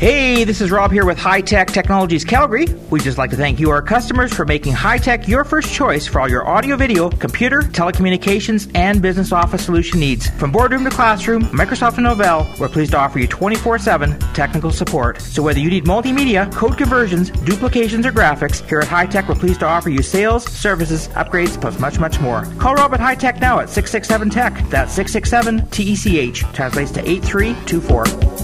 Hey, this is Rob here with High Tech Technologies Calgary. We'd just like to thank you, our customers, for making high tech your first choice for all your audio, video, computer, telecommunications, and business office solution needs. From boardroom to classroom, Microsoft and Novell, we're pleased to offer you 24 7 technical support. So whether you need multimedia, code conversions, duplications, or graphics, here at High Tech, we're pleased to offer you sales, services, upgrades, plus much, much more. Call Rob at High Tech now at 667 Tech. That's 667 TECH. Translates to 8324.